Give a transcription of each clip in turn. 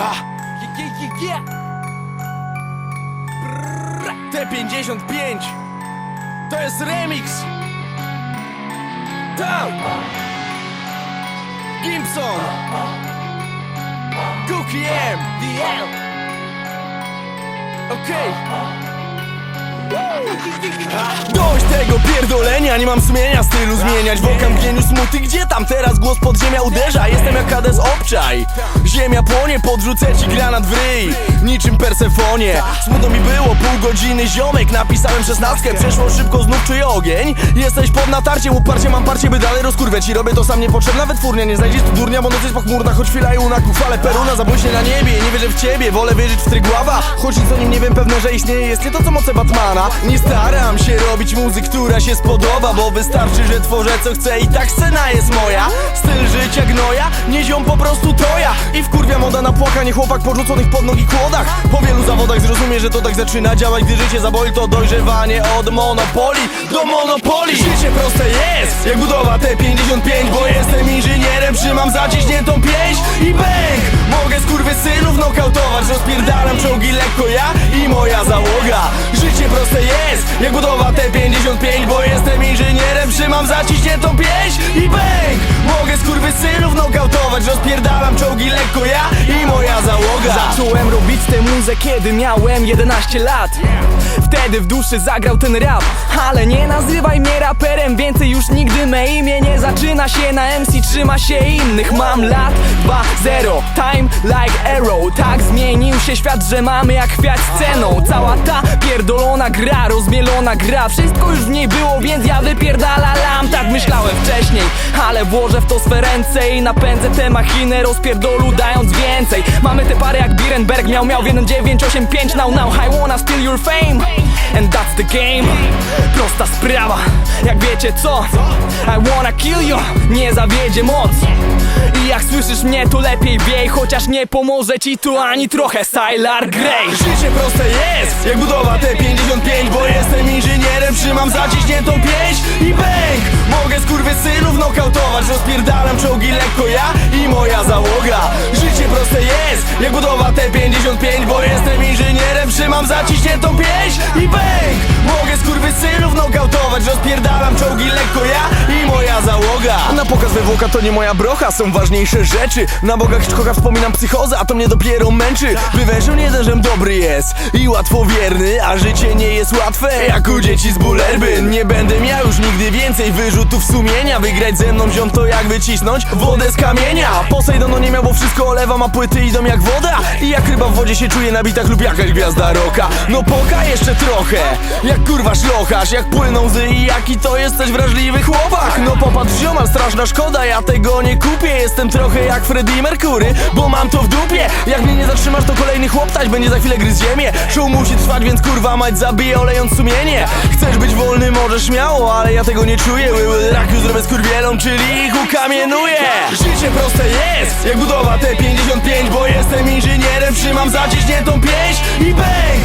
Ah, je, je, je, je. Brrr, T55 To jest remix! Tam! Gibson! Cookie M! DL Okej Dość tego pierdolenia, nie mam sumienia stylu zmieniać Wokam geniusz smuty, gdzie tam teraz głos podziemia uderza? Jestem jak Hades obczaj. Ziemia płonie, podrzucę ci granat w ryj. Niczym Persefonie. Smutno mi było, pół godziny ziomek. Napisałem szesnastkę, przeszło szybko, znów czuję ogień? Jesteś pod natarciem, uparcie mam parcie, by dalej rozkurwiać I robię to sam niepotrzebna wytwórnia. Nie znajdziesz tu durnia, bo noc jest pochmurna Choć chwila i unaku, fale peruna Zabłyśnie na niebie, nie wierzę w ciebie. Wolę wierzyć w Trygława Choć nic o nim nie wiem, pewne, że istnieje. Jest nie to co moce Batmana Nie staram się robić muzyk, która się spodoba Bo wystarczy, że tworzę co chcę I tak scena jest moja. Styl życia gnoja, nie ziom po prostu toja I wkurwia moda na płakanie chłopak porzuconych pod nogi kłodach. Po wielu zawodach zrozumie, że to tak zaczyna działać Gdy życie zaboli to dojrzewanie od monopoli do monopoli. Życie proste jest, jak budowa T55 Bo jestem inżynierem, trzymam zaciśniętą pięść i bęk. Mogę skurwysynów nokautować, rozpierdalam czołgi lekko ja i moja załoga. Życie proste jest, jak budowa T55 Bo jestem inżynierem, trzymam zaciśniętą pięść i bęk. Mogę skurwysynów nokautować, rozpierdalam czołgi lekko ja i moja załoga. Zacząłem robić tę muzę kiedy miałem 11 lat. Wtedy w duszy zagrał ten rap Ale nie nazywaj mnie raperem. Więcej już nigdy me imię nie zaczyna się. Na MC Trzyma się innych. Mam lat 2-0 Time like arrow Tak zmienił się świat, że mamy jak kwiat sceną Cała ta pierdolona gra Rozmielona gra. Wszystko już w niej było, więc ja wypierdalalam. Tak myślałem wcześniej Ale włożę w to swe ręce I napędzę tę machinę Rozpierdolu dając więcej. Mamy te pary jak Birenberg miał miał w 1985 Now now I wanna steal your fame. And that's the game. Prosta sprawa Jak wiecie co? I wanna kill you Nie zawiedzie moc I jak słyszysz mnie to lepiej wiej Chociaż nie pomoże ci tu ani trochę. Sylar Grey. Życie proste jest, jak budowa T55 Bo jestem inżynierem, trzymam zaciśniętą pięść i bęk Mogę skurwysynów nokautować, rozpierdalam czołgi lekko ja i moja załoga. Życie proste jest, jak budowa T55 Bo jestem inżynierem, trzymam zaciśniętą pięść i bęk Mogę skurwysynów nokautować, rozpierdalam Wywłoka to nie moja brocha, są ważniejsze rzeczy. Na bogach Hitchcocka wspominam psychozę, a to mnie dopiero męczy. Wywężył nie ten, żem dobry jest i łatwowierny A życie nie jest łatwe, jak u dzieci z bulerby. Nie będę miał już nigdy więcej wyrzutów sumienia. Wygrać ze mną ziom to jak wycisnąć wodę z kamienia. Posejdono nie miał, bo wszystko olewam, a płyty idą jak woda. I jak ryba w wodzie się czuje na bitach lub jakaś gwiazda roka. No poka jeszcze trochę, jak kurwa szlocharz Jak płyną łzy i jaki to jesteś wrażliwy chłopak. No popatrz ziomal, straszna szkoda, ja tego nie kupię. Jestem trochę jak Freddie Mercury, bo mam to w dupie. Jak mnie nie zatrzymasz to kolejny chłoptać będzie za chwilę gryz ziemię. Show musi trwać, więc kurwa mać zabije olejąc sumienie. Chcesz być wolny, może śmiało, ale ja tego nie czuję. Łyły rakiu zrobię skurwielą, czyli ich ukamienuję Życie proste jest, jak budowa T55 Bo jestem inżynierem, trzymam zaciśniętą pięść i bęk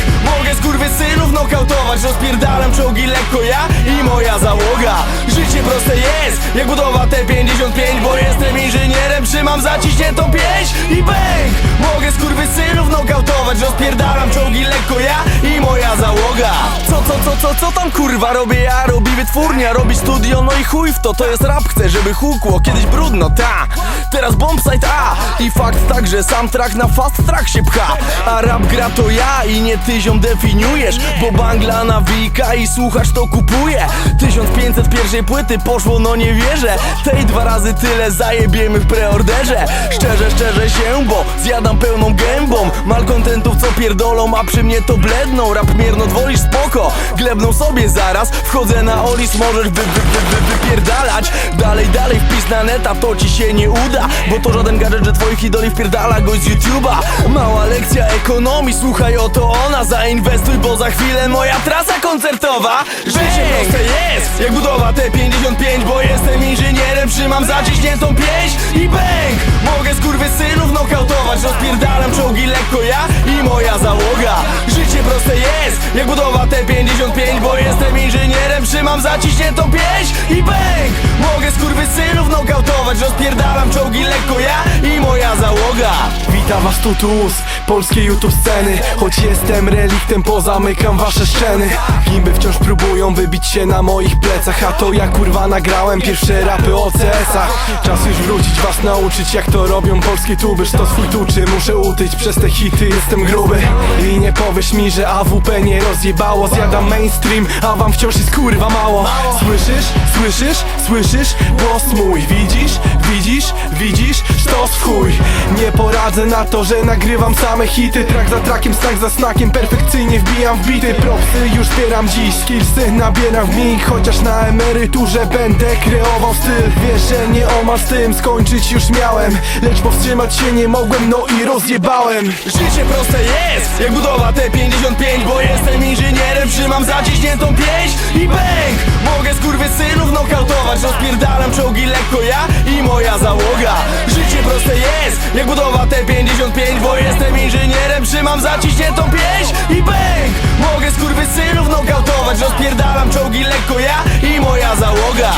Mogę skurwysynów nokautować, rozpierdalam czołgi lekko ja i moja załoga. Życie proste jest, jak budowa T55 Bo jestem inżynierem, trzymam zaciśniętą pięść i bęk. Mogę skurwysynów nokautować, rozpierdalam czołgi lekko ja Co, co, tam kurwa robię? Ja? Robi wytwórnia, robi studio, no i chuj w to. To jest rap, chcę, żeby hukło, kiedyś brudno, ta. Teraz bombsite A. I fakt tak, że sam track na fast track się pcha. A rap gra to ja i nie ty ziom definiujesz Bo bangla nawika i słuchasz to kupuje. 1500 pierwszej płyty poszło, no nie wierzę. Tej dwa razy tyle zajebiemy w preorderze. Szczerze, szczerze się, bo zjadam pełną gębą. Malkontentów co pierdolą, a przy mnie to bledną. Rap mierno dwolisz spoko, glebną sobie zaraz. Wchodzę na Olis, możesz wy, wy, wy, wy, wypierdalać. Dalej, dalej wpis na neta, to ci się nie uda. Bo to żaden gadżet, że twoich idoli wpierdala gość z YouTube'a. Mała lekcja ekonomii, słuchaj oto ona. Zainwestuj, bo za chwilę moja trasa koncertowa. Życie proste jest, jak budowa T55 Bo jestem inżynierem, trzymam zaciśniętą pięść i bęk Mogę skurwysynów nokautować, rozpierdalam czołgi lekko ja i moja załoga. Życie proste jest, jak budowa T55 Bo jestem inżynierem, trzymam zaciśniętą pięść i bęk Mogę skurwysynów nokautować, rozpierdalam czołgi lekko ja i moja załoga. Wita was tutus, polskiej YouTube sceny. Choć jestem reliktem, pozamykam wasze szczeny. Gimby wciąż próbują wybić się na moich plecach A to ja kurwa nagrałem pierwsze rapy o CS-ach Czas już wrócić was nauczyć jak to robią polskie tuby. To swój tuczy, muszę utyć przez te hity, jestem gruby. I nie powiesz mi, że AWP nie rozjebało Zjadam mainstream, a wam wciąż jest kurwa mało. Słyszysz, słyszysz, słyszysz? Głos mój, widzisz, widzisz, widzisz? Sztos w Nie poradzę na to, że nagrywam same hity. Track za trackiem, snack za snakiem. Perfekcyjnie wbijam w bity. Propsy już zbieram dziś. Skillsy nabieram w mig Chociaż na emeryturze będę kreował styl. Wiesz, że nie omal z tym. Skończyć już miałem. Lecz powstrzymać się nie mogłem, no i rozjebałem. Życie proste jest, jak budowa. T55 Bo jestem inżynierem, trzymam zaciśniętą pięść I bęk! Mogę skurwysynów nokautować Rozpierdalam czołgi lekko ja i moja załoga. Życie proste jest, jak budowa T55 Bo jestem inżynierem, trzymam zaciśniętą pięść I bęk! Mogę skurwysynów nokautować Rozpierdalam czołgi lekko ja i moja załoga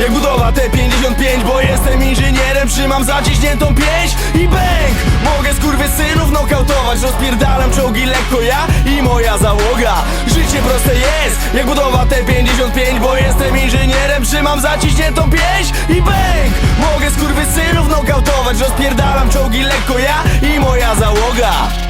jak budowa T55 Bo jestem inżynierem, trzymam zaciśniętą pięść I bęk! Mogę skurwysynów nokautować Rozpierdalam czołgi lekko ja i moja załoga Życie proste jest, jak budowa T55 Bo jestem inżynierem, trzymam zaciśniętą pięść I bęk! Mogę skurwysynów nokautować Rozpierdalam czołgi lekko ja i moja załoga